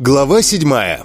Глава седьмая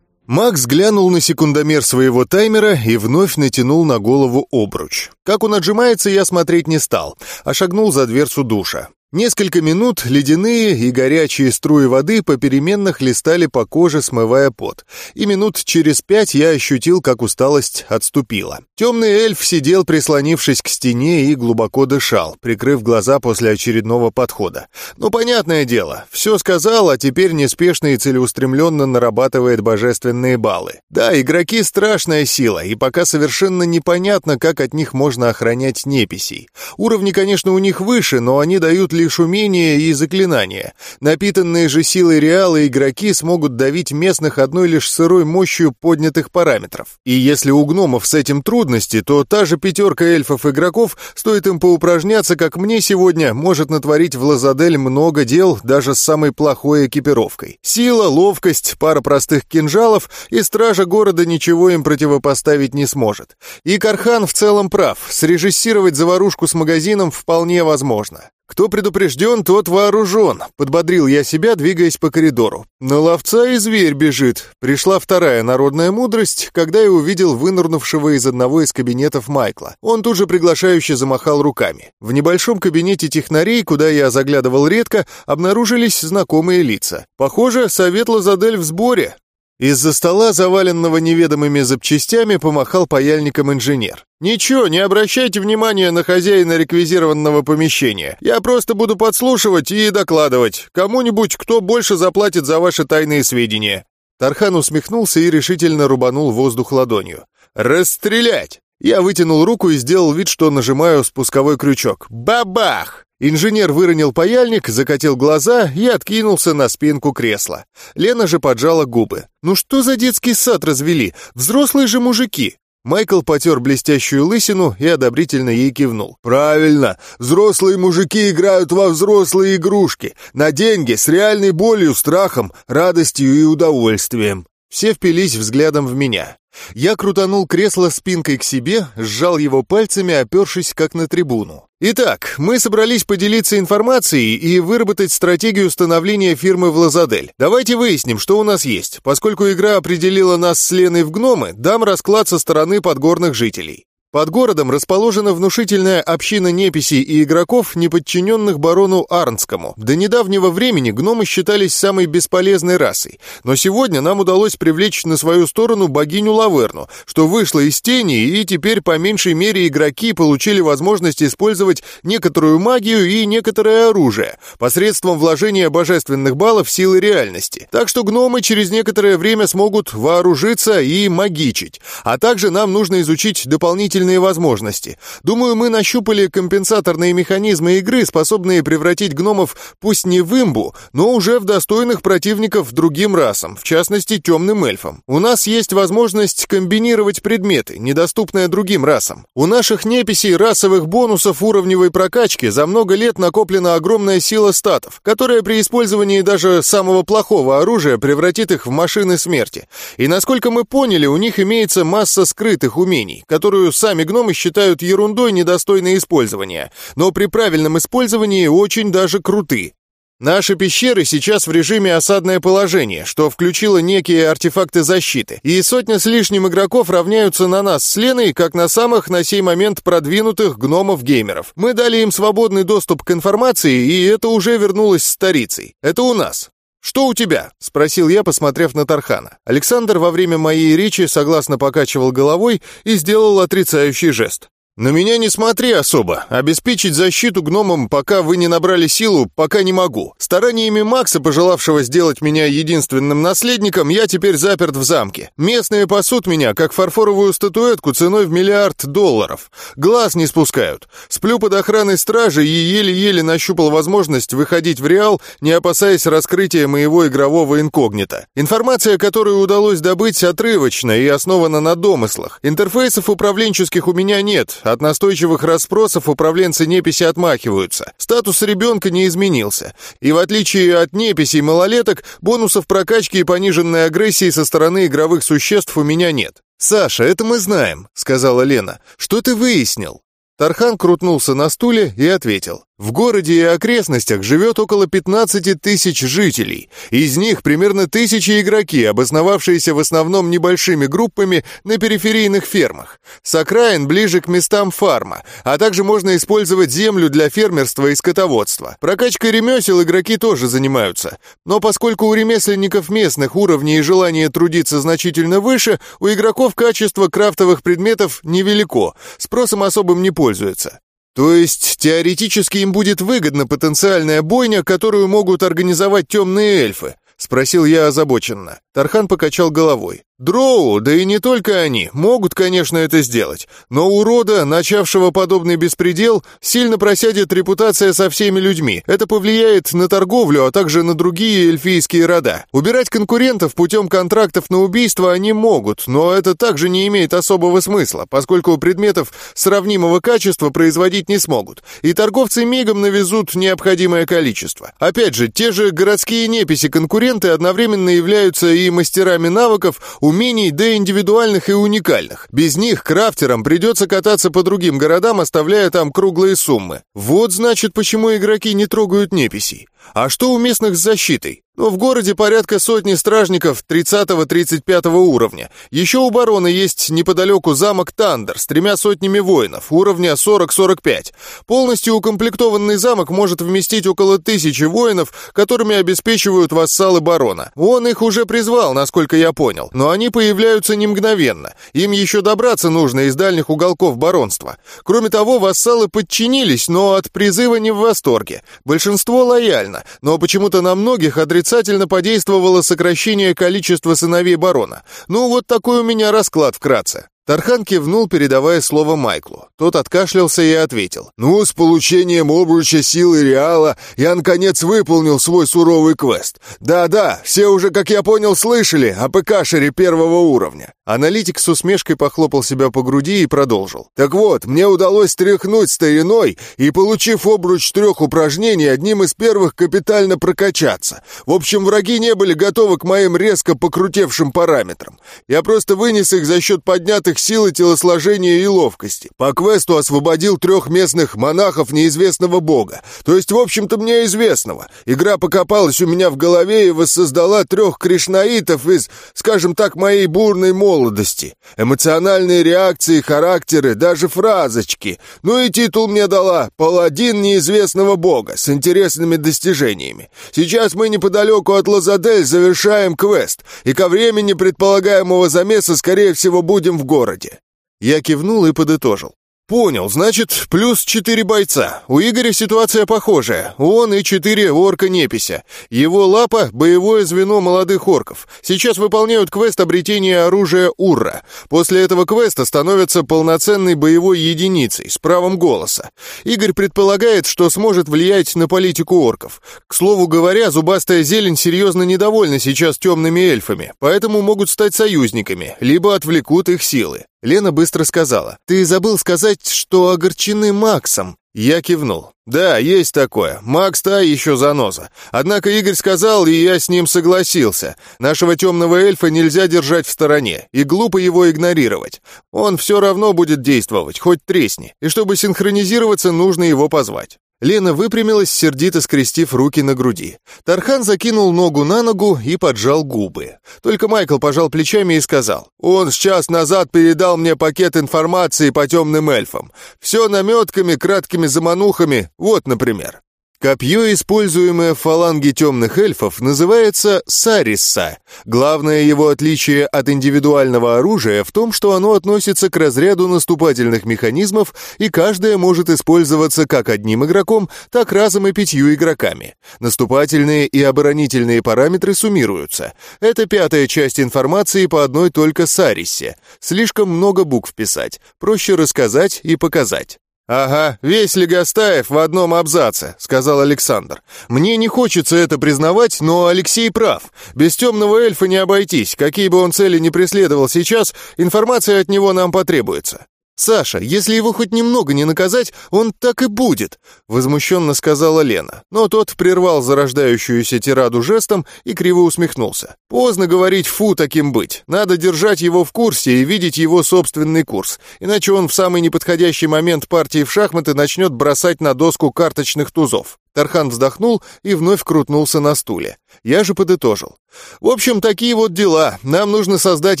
Макс глянул на секундомер своего таймера и вновь натянул на голову обруч. Как он отжимается, я смотреть не стал, а шагнул за дверцу душа. Несколько минут ледяные и горячие струи воды попеременно хлестали по коже, смывая пот. И минут через пять я ощутил, как усталость отступила. Темный эльф сидел, прислонившись к стене, и глубоко дышал, прикрыв глаза после очередного подхода. Ну, понятное дело, все сказал, а теперь неспешно и целеустремленно нарабатывает божественные баллы. Да, игроки — страшная сила, и пока совершенно непонятно, как от них можно охранять неписей. Уровни, конечно, у них выше, но они дают лишь умения и заклинания. Напитанные же силой Реала игроки смогут давить местных одной лишь сырой мощью поднятых параметров. И если у гномов с этим трудности, то та же пятерка эльфов-игроков, стоит им поупражняться, как мне сегодня, может натворить в Лазадель много дел даже с самой плохой экипировкой. Сила, ловкость, пара простых кинжалов, и стража города ничего им противопоставить не сможет. И Кархан в целом прав, срежиссировать заварушку с магазином вполне возможно. «Кто предупрежден, тот вооружен», — подбодрил я себя, двигаясь по коридору. «На ловца и зверь бежит». Пришла вторая народная мудрость, когда я увидел вынырнувшего из одного из кабинетов Майкла. Он тут же приглашающе замахал руками. В небольшом кабинете технарей, куда я заглядывал редко, обнаружились знакомые лица. Похоже, совет Лазадель в сборе. Из-за стола, заваленного неведомыми запчастями, помахал паяльником инженер. «Ничего, не обращайте внимания на хозяина реквизированного помещения. Я просто буду подслушивать и докладывать. Кому-нибудь, кто больше заплатит за ваши тайные сведения». Тархан усмехнулся и решительно рубанул воздух ладонью. «Расстрелять!» Я вытянул руку и сделал вид, что нажимаю спусковой крючок. «Бабах!» Инженер выронил паяльник, закатил глаза и откинулся на спинку кресла. Лена же поджала губы. «Ну что за детский сад развели? Взрослые же мужики!» Майкл потер блестящую лысину и одобрительно ей кивнул. «Правильно! Взрослые мужики играют во взрослые игрушки. На деньги, с реальной болью, страхом, радостью и удовольствием». Все впились взглядом в меня. Я крутанул кресло спинкой к себе, сжал его пальцами, опершись как на трибуну. Итак, мы собрались поделиться информацией и выработать стратегию становления фирмы в Лазадель. Давайте выясним, что у нас есть. Поскольку игра определила нас с Леной в гномы, дам расклад со стороны подгорных жителей. Под городом расположена внушительная община неписей и игроков, не подчиненных барону Арнскому. До недавнего времени гномы считались самой бесполезной расой, но сегодня нам удалось привлечь на свою сторону богиню Лаверну, что вышло из тени, и теперь по меньшей мере игроки получили возможность использовать некоторую магию и некоторое оружие посредством вложения божественных баллов силы реальности. Так что гномы через некоторое время смогут вооружиться и магичить, а также нам нужно изучить дополнительные дополнительные возможности. Думаю, мы нащупали компенсаторные механизмы игры, способные превратить гномов пусть не в имбу, но уже в достойных противников другим расам, в частности, темным эльфам. У нас есть возможность комбинировать предметы, недоступные другим расам. У наших неписей расовых бонусов уровневой прокачки за много лет накоплена огромная сила статов, которая при использовании даже самого плохого оружия превратит их в машины смерти. И насколько мы поняли, у них имеется масса скрытых умений, которую сами сами гномы считают ерундой, недостойной использования, но при правильном использовании очень даже круты. Наши пещеры сейчас в режиме осадное положение, что включило некие артефакты защиты, и сотня с лишним игроков равняются на нас с Леной, как на самых на сей момент продвинутых гномов-геймеров. Мы дали им свободный доступ к информации, и это уже вернулось старицей. Это у нас. «Что у тебя?» — спросил я, посмотрев на Тархана. Александр во время моей речи согласно покачивал головой и сделал отрицающий жест. «На меня не смотри особо. Обеспечить защиту гномам, пока вы не набрали силу, пока не могу. Стараниями Макса, пожелавшего сделать меня единственным наследником, я теперь заперт в замке. Местные пасут меня, как фарфоровую статуэтку ценой в миллиард долларов. Глаз не спускают. Сплю под охраной стражи и еле-еле нащупал возможность выходить в Реал, не опасаясь раскрытия моего игрового инкогнито. Информация, которую удалось добыть, отрывочна и основана на домыслах. Интерфейсов управленческих у меня нет, от настойчивых расспросов управленцы неписи отмахиваются. Статус ребенка не изменился. И в отличие от неписей малолеток, бонусов прокачки и пониженной агрессии со стороны игровых существ у меня нет. «Саша, это мы знаем», — сказала Лена. «Что ты выяснил?» Тархан крутнулся на стуле и ответил. В городе и окрестностях живет около 15 тысяч жителей. Из них примерно тысячи игроки, обосновавшиеся в основном небольшими группами на периферийных фермах. С окраин ближе к местам фарма, а также можно использовать землю для фермерства и скотоводства. Прокачкой ремесел игроки тоже занимаются. Но поскольку у ремесленников местных уровни и желание трудиться значительно выше, у игроков качество крафтовых предметов невелико, спросом особым не пользуется. То есть теоретически им будет выгодна потенциальная бойня, которую могут организовать темные эльфы? Спросил я озабоченно. Тархан покачал головой. Дроу, да и не только они, могут, конечно, это сделать. Но у рода, начавшего подобный беспредел, сильно просядет репутация со всеми людьми. Это повлияет на торговлю, а также на другие эльфийские рода. Убирать конкурентов путем контрактов на убийство они могут, но это также не имеет особого смысла, поскольку предметов сравнимого качества производить не смогут. И торговцы мигом навезут необходимое количество. Опять же, те же городские неписи-конкуренты одновременно являются и мастерами навыков, умений, да индивидуальных и уникальных. Без них крафтерам придется кататься по другим городам, оставляя там круглые суммы. Вот значит, почему игроки не трогают неписей. А что у местных с защитой? Ну, в городе порядка сотни стражников 30-35 уровня. Еще у барона есть неподалеку замок Тандер с тремя сотнями воинов, уровня 40-45. Полностью укомплектованный замок может вместить около тысячи воинов, которыми обеспечивают вассалы барона. Он их уже призвал, насколько я понял, но они появляются не мгновенно. Им еще добраться нужно из дальних уголков баронства. Кроме того, вассалы подчинились, но от призыва не в восторге. Большинство лояльно, но почему-то на многих отрицательно подействовало сокращение количества сыновей барона. Ну, вот такой у меня расклад вкратце. Тархан кивнул, передавая слово Майклу. Тот откашлялся и ответил. «Ну, с получением обруча силы Реала я, наконец, выполнил свой суровый квест. Да-да, все уже, как я понял, слышали о ПКшере первого уровня». Аналитик с усмешкой похлопал себя по груди и продолжил. «Так вот, мне удалось стряхнуть стариной и, получив обруч трех упражнений, одним из первых капитально прокачаться. В общем, враги не были готовы к моим резко покрутевшим параметрам. Я просто вынес их за счет поднятых своих сил и телосложения и ловкости. По квесту освободил трех местных монахов неизвестного бога. То есть, в общем-то, мне известного. Игра покопалась у меня в голове и воссоздала трех кришнаитов из, скажем так, моей бурной молодости. Эмоциональные реакции, характеры, даже фразочки. Ну и титул мне дала «Паладин неизвестного бога» с интересными достижениями. Сейчас мы неподалеку от Лазадель завершаем квест, и ко времени предполагаемого замеса, скорее всего, будем в городе городе. Я кивнул и подытожил. «Понял, значит, плюс четыре бойца. У Игоря ситуация похожая. Он и четыре орка-непися. Его лапа — боевое звено молодых орков. Сейчас выполняют квест обретения оружия Урра. После этого квеста становятся полноценной боевой единицей с правом голоса. Игорь предполагает, что сможет влиять на политику орков. К слову говоря, зубастая зелень серьезно недовольна сейчас темными эльфами, поэтому могут стать союзниками, либо отвлекут их силы. Лена быстро сказала. «Ты забыл сказать, что огорчены Максом». Я кивнул. «Да, есть такое. Макс та еще заноза. Однако Игорь сказал, и я с ним согласился. Нашего темного эльфа нельзя держать в стороне, и глупо его игнорировать. Он все равно будет действовать, хоть тресни. И чтобы синхронизироваться, нужно его позвать. Лена выпрямилась, сердито скрестив руки на груди. Тархан закинул ногу на ногу и поджал губы. Только Майкл пожал плечами и сказал, «Он час назад передал мне пакет информации по темным эльфам. Все наметками, краткими заманухами, вот, например». Копье, используемое в фаланге темных эльфов, называется сарисса. Главное его отличие от индивидуального оружия в том, что оно относится к разряду наступательных механизмов, и каждое может использоваться как одним игроком, так разом и пятью игроками. Наступательные и оборонительные параметры суммируются. Это пятая часть информации по одной только сариссе. Слишком много букв писать, проще рассказать и показать. «Ага, весь Легостаев в одном абзаце», — сказал Александр. «Мне не хочется это признавать, но Алексей прав. Без темного эльфа не обойтись. Какие бы он цели ни преследовал сейчас, информация от него нам потребуется». «Саша, если его хоть немного не наказать, он так и будет», — возмущенно сказала Лена. Но тот прервал зарождающуюся тираду жестом и криво усмехнулся. «Поздно говорить «фу» таким быть. Надо держать его в курсе и видеть его собственный курс. Иначе он в самый неподходящий момент партии в шахматы начнет бросать на доску карточных тузов. Тархан вздохнул и вновь крутнулся на стуле. Я же подытожил. В общем, такие вот дела. Нам нужно создать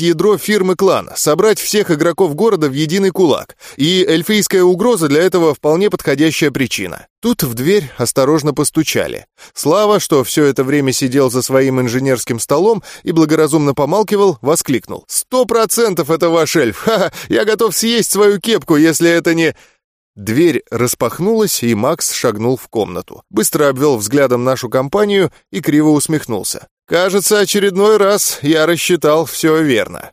ядро фирмы клана, собрать всех игроков города в единый кулак. И эльфийская угроза для этого вполне подходящая причина. Тут в дверь осторожно постучали. Слава, что все это время сидел за своим инженерским столом и благоразумно помалкивал, воскликнул. «Сто процентов это ваш эльф! Ха-ха! Я готов съесть свою кепку, если это не...» Дверь распахнулась, и Макс шагнул в комнату. Быстро обвел взглядом нашу компанию и криво усмехнулся. «Кажется, очередной раз я рассчитал все верно».